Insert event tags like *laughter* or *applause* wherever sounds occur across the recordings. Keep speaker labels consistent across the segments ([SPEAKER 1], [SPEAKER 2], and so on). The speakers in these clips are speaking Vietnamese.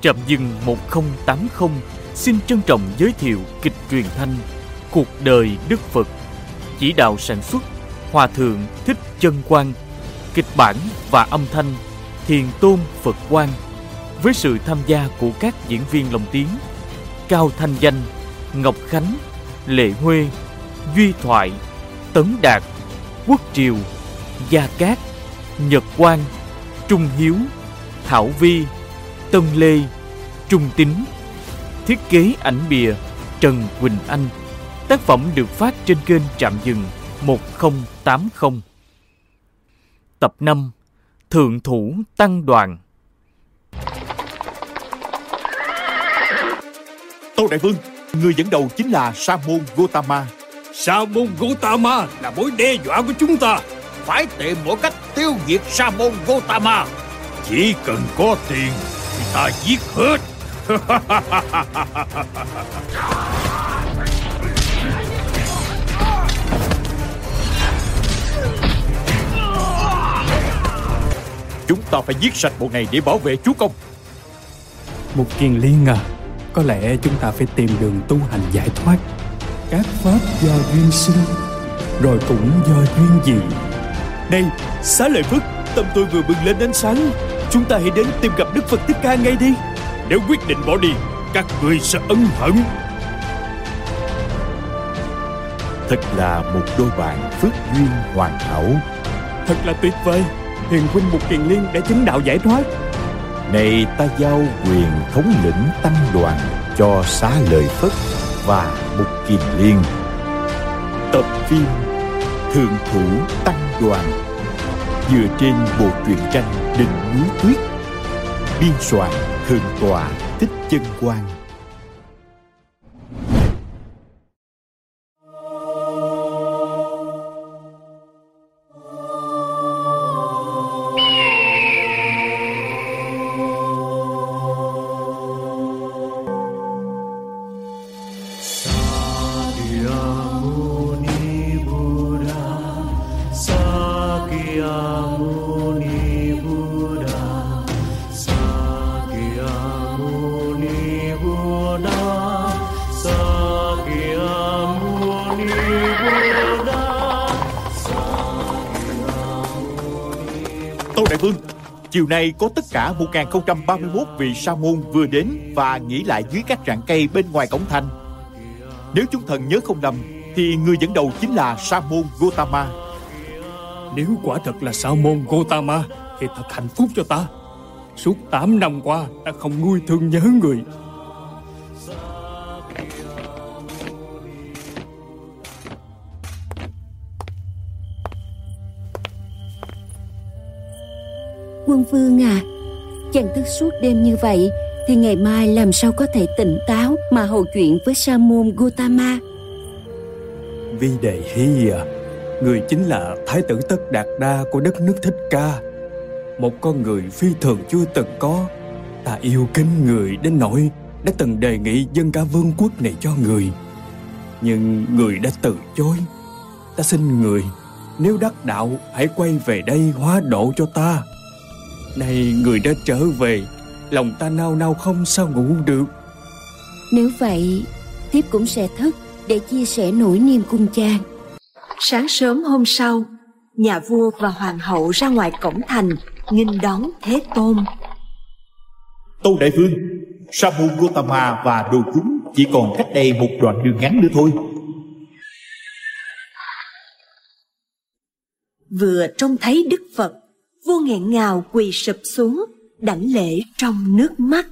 [SPEAKER 1] Trạm dừng 1080 xin trân trọng giới thiệu kịch truyền thanh Cuộc đời Đức Phật. Chỉ đạo sản xuất, Hòa Thượng Thích Chân Quang. Kịch bản và âm thanh, Thiền Tôn Phật Quang. Với sự tham gia của các diễn viên lồng tiếng, Cao Thanh Danh, Ngọc Khánh, Lệ Huê, Duy Thoại, Tấn Đạt, Quốc Triều, Gia Cát, Nhật Quang, Trung Hiếu, Thảo Vi Tân Lê Trung Tín Thiết kế ảnh bìa Trần Quỳnh Anh Tác phẩm được phát trên kênh Trạm Dừng 1080 Tập 5 Thượng Thủ Tăng Đoàn
[SPEAKER 2] Tô Đại Vương, người dẫn đầu chính là Sa môn Gotama.
[SPEAKER 3] Sa môn Gotama là mối đe dọa của chúng ta.
[SPEAKER 4] Phải tìm mọi cách tiêu diệt Sa môn Gotama.
[SPEAKER 3] Chỉ cần có tiền thì ta giết hết.
[SPEAKER 2] Chúng ta phải giết sạch bộ này để bảo vệ chúa công.
[SPEAKER 5] Một kiền liên à, có lẽ chúng ta phải tìm đường tu hành giải thoát. Các pháp do duyên sinh, rồi cũng do duyên dị.
[SPEAKER 6] Này, xá lợi Phất, tâm tôi vừa bừng lên ánh sáng. Chúng ta hãy đến tìm gặp Đức Phật Thích Ca ngay đi.
[SPEAKER 3] Nếu quyết định bỏ đi, các ngươi sẽ ân hận.
[SPEAKER 7] Thật là một đôi bạn phước duyên hoàn hảo.
[SPEAKER 6] Thật là tuyệt vời. Hiền huynh một kiền liên đã chứng đạo giải thoát.
[SPEAKER 7] Này ta giao quyền thống lĩnh tăng đoàn cho xá lợi Phất và một kiền liên. Tập phim Thượng thủ tăng đoàn dựa trên bộ truyện tranh Đình núi tuyết biên soạn thượng tọa thích chân quang.
[SPEAKER 2] Chiều nay có tất cả 1031 vị sa môn vừa đến và nghỉ lại dưới các rặng cây bên ngoài cổng thành. Nếu chúng thần nhớ không lầm, thì người dẫn đầu chính là sa môn Gotama.
[SPEAKER 5] Nếu quả thật là sa môn Gotama thì thật hạnh phúc cho ta. Suốt 8 năm qua ta không nguôi thương nhớ người.
[SPEAKER 8] Quân vương à Chàng thức suốt đêm như vậy Thì ngày mai làm sao có thể tỉnh táo Mà hầu chuyện với sa môn Gotama
[SPEAKER 5] Vi Đề Hy à, người chính là Thái tử Tất Đạt Đa của đất nước Thích Ca. Một con người phi thường chưa từng có. Ta yêu kính người đến nỗi đã từng đề nghị dân cả vương quốc này cho người. Nhưng người đã từ chối. Ta xin người, nếu đắc đạo hãy quay về đây hóa độ cho ta. Nay người đã trở về, lòng ta nao nao không sao ngủ được.
[SPEAKER 8] Nếu vậy Thiếp cũng sẽ thức Để chia sẻ nỗi niềm cùng chàng
[SPEAKER 9] Sáng sớm hôm sau, nhà vua và hoàng hậu ra ngoài cổng thành nghênh đón Thế Tôn.
[SPEAKER 2] Tô Đại Vương, sa môn Gotama và đồ chúng chỉ còn cách đây một đoạn đường ngắn nữa thôi.
[SPEAKER 9] Vừa trông thấy Đức Phật, vua nghẹn ngào quỳ sụp xuống, đảnh lễ trong nước mắt.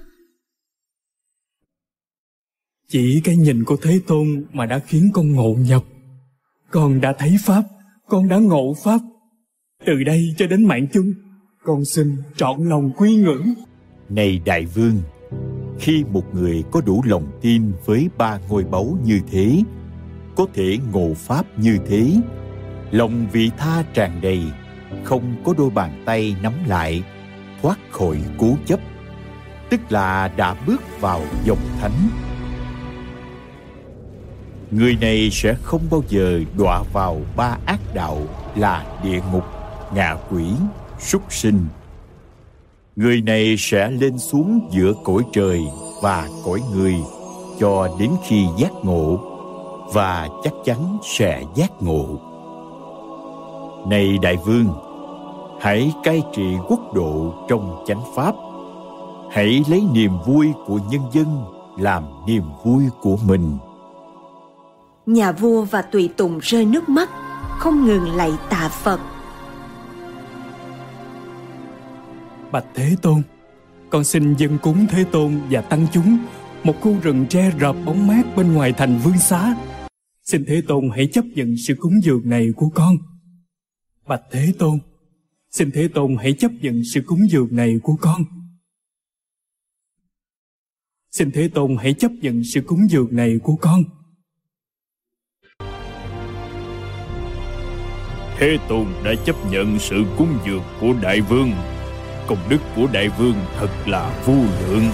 [SPEAKER 5] Chỉ cái nhìn của Thế Tôn mà đã khiến con ngộ nhập. Con đã thấy Pháp, con đã ngộ Pháp. Từ đây cho đến mạng chung, con xin trọn lòng quy ngưỡng.
[SPEAKER 7] Này đại vương, khi một người có đủ lòng tin với ba ngôi báu như thế, có thể ngộ pháp như thế, lòng vị tha tràn đầy, không có đôi bàn tay nắm lại, thoát khỏi cố chấp, tức là đã bước vào dòng thánh. Người này sẽ không bao giờ đọa vào ba ác đạo là địa ngục, ngạ quỷ, súc sinh. người này sẽ lên xuống giữa cõi trời và cõi người cho đến khi giác ngộ và chắc chắn sẽ giác ngộ này đại vương hãy cai trị quốc độ trong chánh pháp. Hãy lấy niềm vui của nhân dân làm niềm vui của mình.
[SPEAKER 9] Nhà vua và tùy tùng rơi nước mắt không ngừng lạy tạ phật.
[SPEAKER 5] Bạch thế tôn con xin dân cúng thế tôn và tăng chúng. Một khu rừng tre rợp bóng mát bên ngoài thành vương xá. Xin thế tôn hãy chấp nhận sự cúng dường này của con bạch thế tôn, xin thế tôn hãy chấp nhận sự cúng dường này của con. Xin thế tôn hãy chấp nhận sự cúng dường này của con.
[SPEAKER 3] Thế Tôn đã chấp nhận sự cúng dường của đại vương. Công đức của đại vương thật là vô lượng.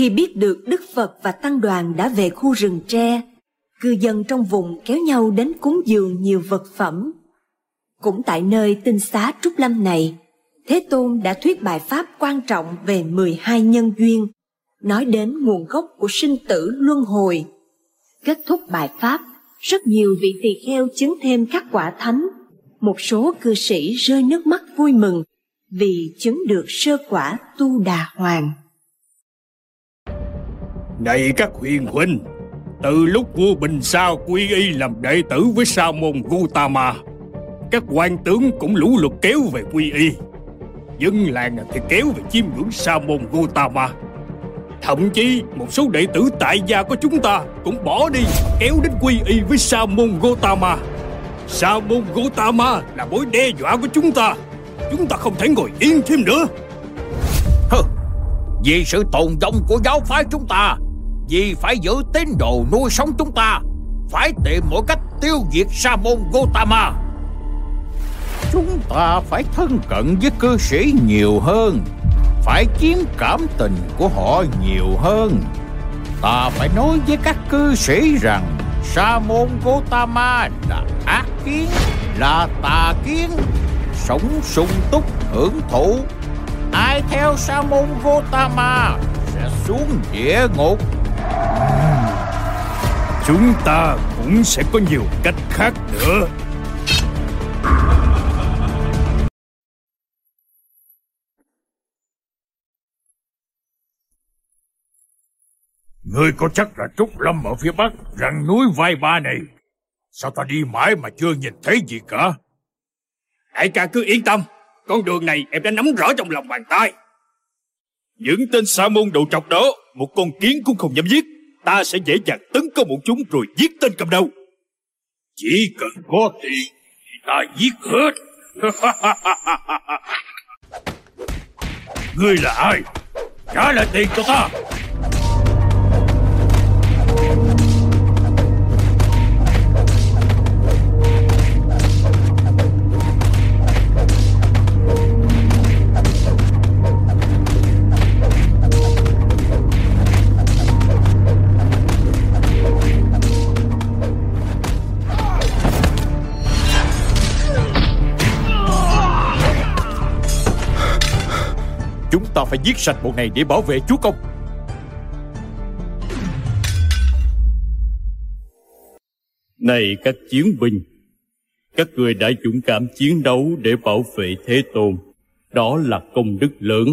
[SPEAKER 9] Khi biết được Đức Phật và Tăng đoàn đã về khu rừng tre, cư dân trong vùng kéo nhau đến cúng dường nhiều vật phẩm. Cũng tại nơi tinh xá Trúc Lâm này, Thế Tôn đã thuyết bài pháp quan trọng về 12 nhân duyên, nói đến nguồn gốc của sinh tử luân hồi. Kết thúc bài pháp, rất nhiều vị tỳ kheo chứng thêm các quả thánh. Một số cư sĩ rơi nước mắt vui mừng vì chứng được sơ quả tu đà hoàng.
[SPEAKER 3] Này các huyền huynh Từ lúc vua Bình Sao quy y làm đệ tử với sa môn Gautama Các quan tướng cũng lũ lượt kéo về quy y. Dân làng thì kéo về chiêm ngưỡng sa môn Gautama Thậm chí một số đệ tử tại gia của chúng ta cũng bỏ đi kéo đến quy y với sa môn Gautama Sa môn Gautama là mối đe dọa của chúng ta. Chúng ta không thể ngồi yên thêm nữa.
[SPEAKER 4] Hừ, vì sự tồn vong của giáo phái chúng ta vì phải giữ tín đồ nuôi sống chúng ta? Phải tìm mọi cách tiêu diệt Sa môn Gotama
[SPEAKER 7] Chúng ta phải thân cận với cư sĩ nhiều hơn. Phải chiếm cảm tình của họ nhiều hơn. Ta phải nói với các cư sĩ rằng, Sa môn Gotama là ác kiến, Là tà kiến, Sống sung túc, hưởng thụ. Ai theo Sa môn Gotama Sẽ xuống địa ngục.
[SPEAKER 3] Chúng ta cũng sẽ có nhiều cách khác nữa.
[SPEAKER 4] Ngươi có chắc là Trúc Lâm ở phía bắc Rặng núi vai ba này? Sao ta đi mãi mà chưa nhìn thấy gì cả?
[SPEAKER 3] Đại ca cứ yên tâm, Con đường này em đã nắm rõ trong lòng bàn tay. Những tên sa môn đầu trọc đó, Một con kiến cũng không dám giết. Ta sẽ dễ dàng tấn công bọn chúng rồi giết tên cầm đầu.
[SPEAKER 4] Chỉ cần có tiền Thì ta giết hết. *laughs* Ngươi là ai? Trả lại tiền cho ta.
[SPEAKER 2] Giết sạch bọn này để bảo vệ chúa công.
[SPEAKER 3] Này các chiến binh, Các người đã dũng cảm chiến đấu để bảo vệ Thế Tôn. Đó là công đức lớn,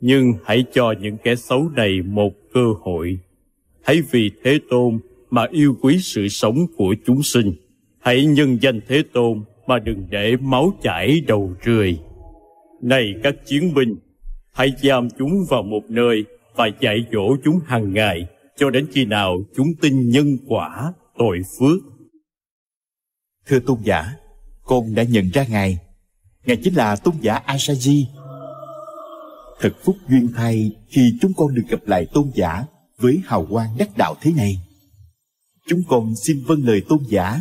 [SPEAKER 3] Nhưng hãy cho những kẻ xấu này một cơ hội. Hãy vì Thế Tôn mà yêu quý sự sống của chúng sinh. Hãy nhân danh Thế Tôn mà đừng để máu chảy đầu rơi. Này các chiến binh Hãy giam chúng vào một nơi và dạy dỗ chúng hàng ngày cho đến khi nào chúng tin nhân quả, tội phước.
[SPEAKER 2] Thưa tôn giả, con đã nhận ra Ngài. Ngài chính là tôn giả Asaji. Thật phúc duyên thay khi chúng con được gặp lại tôn giả với hào quang đắc đạo thế này. Chúng con xin vâng lời tôn giả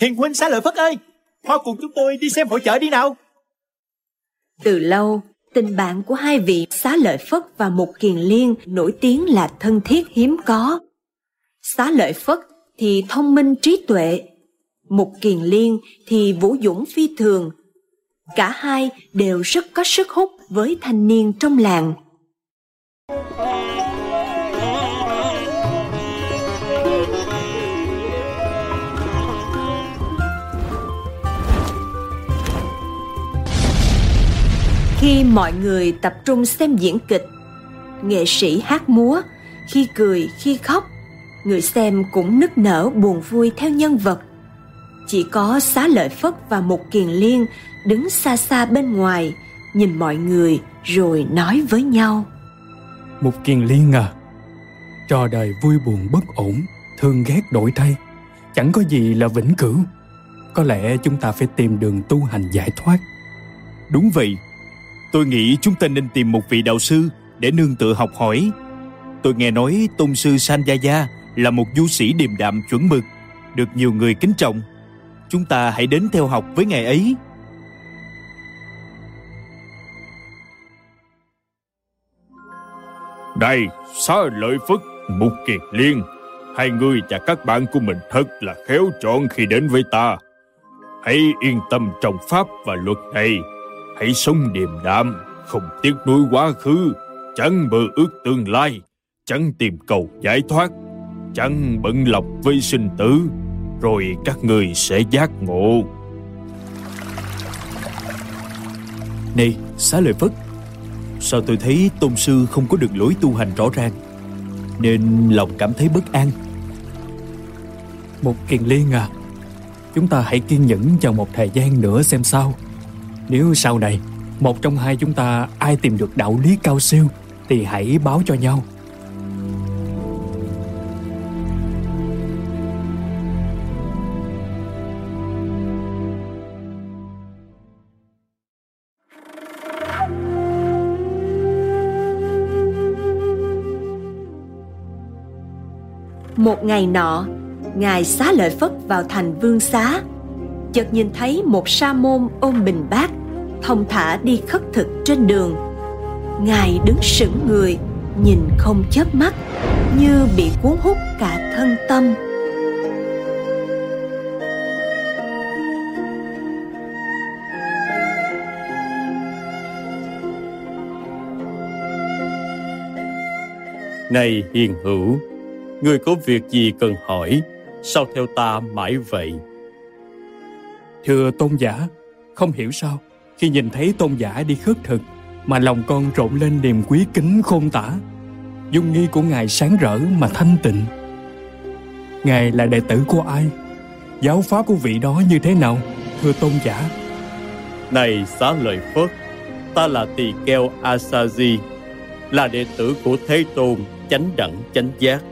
[SPEAKER 2] Hiền huynh xá lợi Phất ơi, mau cùng chúng tôi đi xem hội chợ đi nào.
[SPEAKER 9] Từ lâu, tình bạn của hai vị xá lợi Phất và Mục Kiền Liên nổi tiếng là thân thiết hiếm có. Xá lợi Phất thì thông minh trí tuệ, Mục Kiền Liên thì vũ dũng phi thường. Cả hai đều rất có sức hút với thanh niên trong làng. Khi mọi người tập trung xem diễn kịch, nghệ sĩ hát múa, khi cười khi khóc, người xem cũng nức nở buồn vui theo nhân vật. Chỉ có xá lợi Phất và một kiền liên đứng xa xa bên ngoài, nhìn mọi người rồi nói với nhau.
[SPEAKER 5] Một kiền liên à, trò đời vui buồn bất ổn, thương ghét đổi thay, chẳng có gì là vĩnh cửu. Có lẽ chúng ta phải tìm đường tu hành giải thoát.
[SPEAKER 6] Đúng vậy, Tôi nghĩ chúng ta nên tìm một vị đạo sư để nương tựa học hỏi. Tôi nghe nói tôn sư Sanjaya là một du sĩ điềm đạm chuẩn mực, được nhiều người kính trọng. Chúng ta hãy đến theo học với ngài ấy.
[SPEAKER 3] Đây, xá lợi Phất, Mục Kiệt Liên, hai người và các bạn của mình thật là khéo chọn khi đến với ta. Hãy yên tâm trong pháp và luật này hãy sống điềm đạm, không tiếc nuối quá khứ, chẳng mơ ước tương lai, chẳng tìm cầu giải thoát, chẳng bận lòng với sinh tử, rồi các người sẽ giác ngộ.
[SPEAKER 6] Này, xá lợi Phất, sao tôi thấy tôn sư không có được lối tu hành rõ ràng, nên lòng cảm thấy bất an.
[SPEAKER 5] Một kiền liên à, chúng ta hãy kiên nhẫn trong một thời gian nữa xem sao. Nếu sau này một trong hai chúng ta ai tìm được đạo lý cao siêu thì hãy báo cho nhau.
[SPEAKER 9] Một ngày nọ, Ngài xá lợi Phất vào thành vương xá chợt nhìn thấy một sa môn ôm bình bát thông thả đi khất thực trên đường ngài đứng sững người nhìn không chớp mắt như bị cuốn hút cả thân tâm
[SPEAKER 3] Này hiền hữu, người có việc gì cần hỏi, sao theo ta mãi vậy?
[SPEAKER 5] Thưa tôn giả, không hiểu sao, khi nhìn thấy tôn giả đi khất thực, mà lòng con rộn lên niềm quý kính khôn tả. Dung nghi của Ngài sáng rỡ mà thanh tịnh. Ngài là đệ tử của ai? Giáo pháp của vị đó như thế nào, thưa tôn giả?
[SPEAKER 3] Này xá lợi Phất, ta là tỳ kheo Asaji, là đệ tử của Thế Tôn chánh đẳng chánh giác.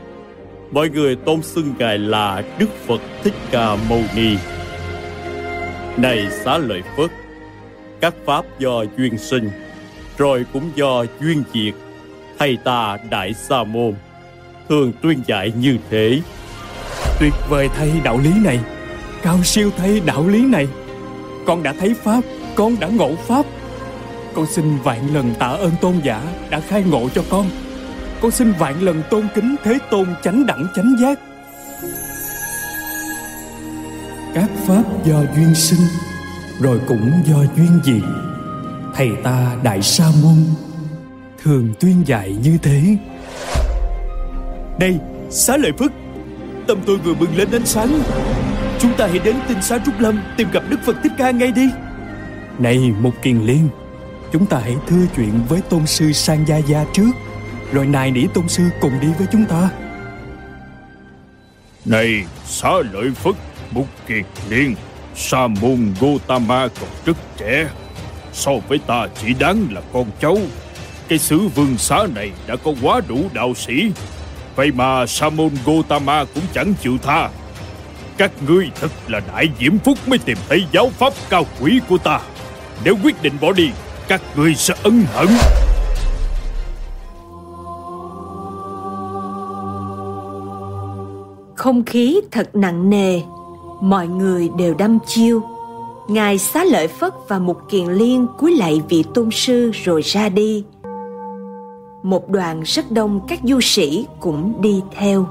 [SPEAKER 3] Mọi người tôn xưng Ngài là Đức Phật Thích Ca Mâu Ni. Này xá lợi Phất, các pháp do duyên sinh, rồi cũng do duyên diệt. Thầy ta Đại Sa Môn thường tuyên dạy như thế.
[SPEAKER 5] Tuyệt vời thay đạo lý này, cao siêu thay đạo lý này. Con đã thấy pháp, con đã ngộ pháp. Con xin vạn lần tạ ơn tôn giả đã khai ngộ cho con. Con xin vạn lần tôn kính Thế Tôn chánh đẳng chánh giác. Các pháp do duyên sinh rồi cũng do duyên gì thầy ta đại sa môn thường tuyên dạy như thế.
[SPEAKER 6] Này xá lợi phất tâm tôi vừa bừng lên ánh sáng. Chúng ta hãy đến tinh xá trúc lâm tìm gặp đức phật thích ca ngay đi.
[SPEAKER 5] Này một kiền liên chúng ta hãy thưa chuyện với tôn sư sang gia gia trước rồi nài nỉ tôn sư cùng đi với chúng ta.
[SPEAKER 3] Này xá lợi phất một kiệt liên Sa môn Gotama còn rất trẻ. So với ta chỉ đáng là con cháu. Cái xứ vương xá này đã có quá đủ đạo sĩ. Vậy mà Sa môn Gotama cũng chẳng chịu tha. Các ngươi thật là đại diễm phúc mới tìm thấy giáo pháp cao quý của ta. Nếu quyết định bỏ đi, Các ngươi sẽ ân hận.
[SPEAKER 9] Không khí thật nặng nề mọi người đều đăm chiêu. Ngài xá lợi phất và mục kiền liên cúi lạy vị tôn sư rồi ra đi. Một đoàn rất đông các du sĩ cũng đi theo.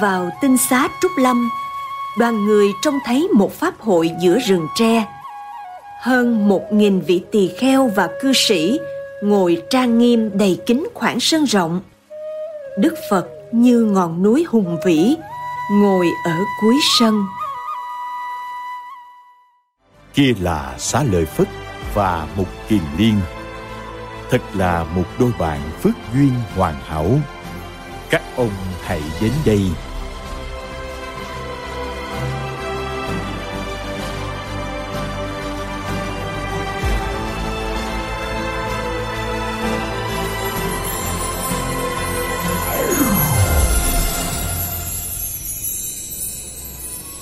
[SPEAKER 9] Vào tinh xá Trúc Lâm, đoàn người trông thấy một pháp hội giữa rừng tre. Hơn một nghìn vị tỳ kheo và cư sĩ ngồi trang nghiêm đầy kính khoảng sân rộng. Đức Phật như ngọn núi hùng vĩ, ngồi ở cuối sân.
[SPEAKER 7] Kia là xá lợi Phất và Mục Kiền Liên. Thật là một đôi bạn phước duyên hoàn hảo các ông hãy đến đây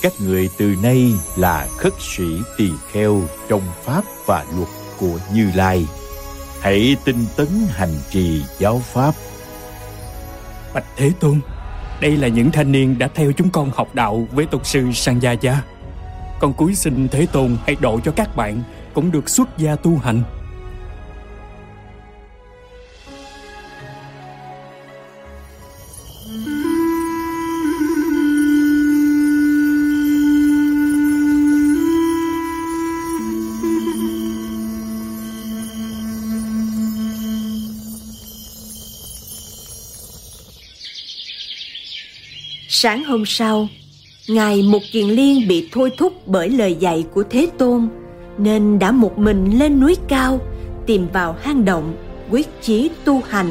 [SPEAKER 7] các người từ nay là khất sĩ tỳ kheo trong pháp và luật của như lai hãy tinh tấn hành trì giáo pháp
[SPEAKER 5] Bạch Thế Tôn, đây là những thanh niên đã theo chúng con học đạo với tôn sư Sanjaya. Con cúi xin Thế Tôn hãy độ cho các bạn cũng được xuất gia tu hành.
[SPEAKER 9] Sáng hôm sau, Ngài Mục Kiền Liên bị thôi thúc bởi lời dạy của Thế Tôn, nên đã một mình lên núi cao, tìm vào hang động, quyết chí tu hành.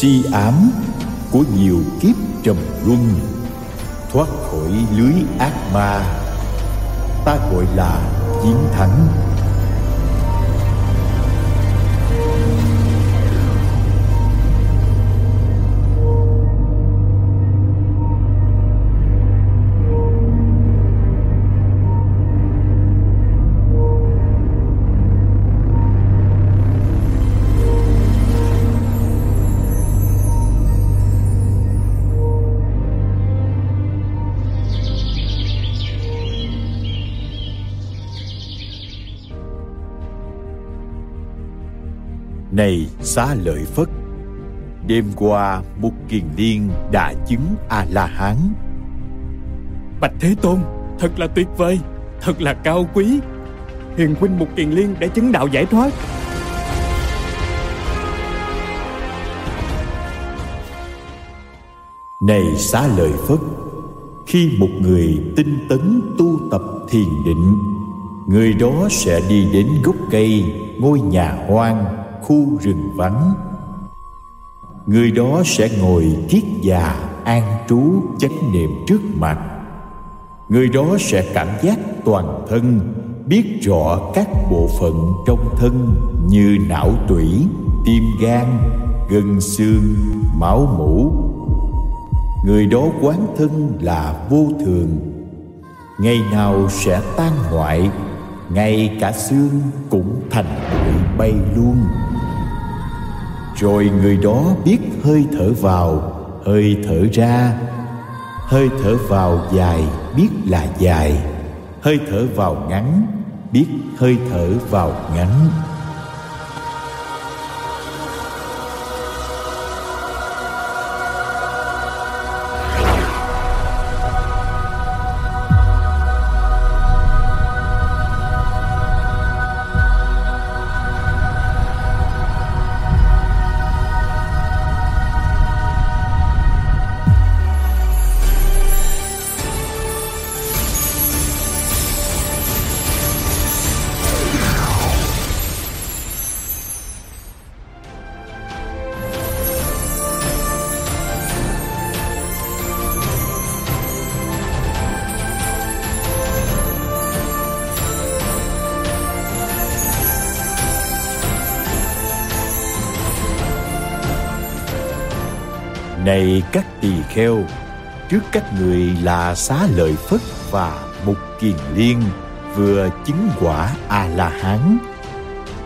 [SPEAKER 7] Si ám của nhiều kiếp trầm luân, thoát khỏi lưới ác ma, ta gọi là chiến thắng Này xá lợi Phất Đêm qua Mục Kiền Liên đã chứng A-la-hán.
[SPEAKER 5] Bạch Thế Tôn Thật là tuyệt vời Thật là cao quý. Hiền huynh Mục Kiền Liên đã chứng đạo giải thoát.
[SPEAKER 7] Này xá lợi Phất Khi một người tinh tấn tu tập thiền định Người đó sẽ đi đến gốc cây Ngôi nhà hoang khu rừng vắng. Người đó sẽ ngồi kiết già an trú chánh niệm trước mặt. Người đó sẽ cảm giác toàn thân, biết rõ các bộ phận trong thân như não tủy, tim gan, gân xương, máu mủ. Người đó quán thân là vô thường. Ngày nào sẽ tan hoại, ngay cả xương cũng thành bụi bay luôn rồi người đó biết hơi thở vào, hơi thở ra. Hơi thở vào dài biết là dài, hơi thở vào ngắn biết hơi thở vào ngắn. Này các tỳ kheo, trước các người là xá lợi Phất và Mục Kiền Liên vừa chứng quả A-la-hán.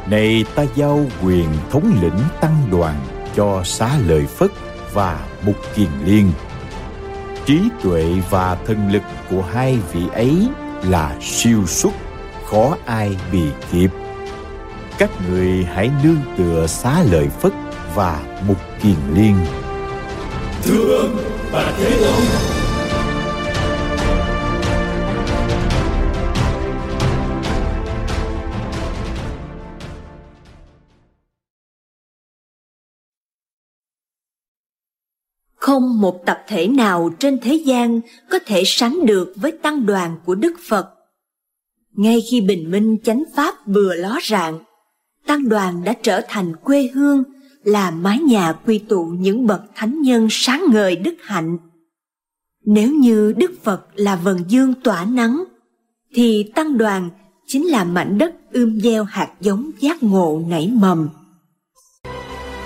[SPEAKER 7] Này ta giao quyền thống lĩnh tăng đoàn cho xá lợi Phất và Mục Kiền Liên. Trí tuệ và thân lực của hai vị ấy là siêu xuất, khó ai bị kịp. Các người hãy nương tựa xá lợi Phất và Mục Kiền Liên
[SPEAKER 10] thưa bà thế tôn
[SPEAKER 9] không một tập thể nào trên thế gian có thể sánh được với tăng đoàn của đức phật. Ngay khi bình minh chánh pháp vừa ló rạng, tăng đoàn đã trở thành quê hương là mái nhà quy tụ những bậc thánh nhân sáng ngời đức hạnh. Nếu như Đức Phật là vần dương tỏa nắng, thì tăng đoàn chính là mảnh đất ươm gieo hạt giống giác ngộ nảy mầm.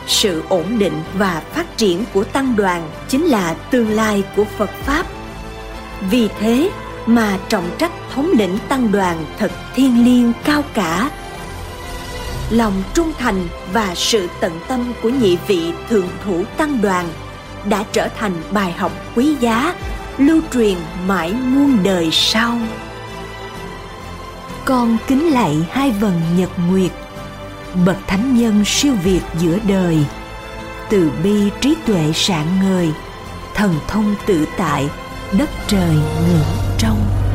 [SPEAKER 9] Sự ổn định và phát triển của tăng đoàn chính là tương lai của Phật Pháp. Vì thế mà trọng trách thống lĩnh tăng đoàn thật thiêng liêng cao cả lòng trung thành và sự tận tâm của nhị vị thượng thủ tăng đoàn đã trở thành bài học quý giá, lưu truyền mãi muôn đời sau. Con kính lạy hai vần nhật nguyệt, bậc thánh nhân siêu việt giữa đời. Từ bi trí tuệ sạng ngời, thần thông tự tại, đất trời ngưỡng trong.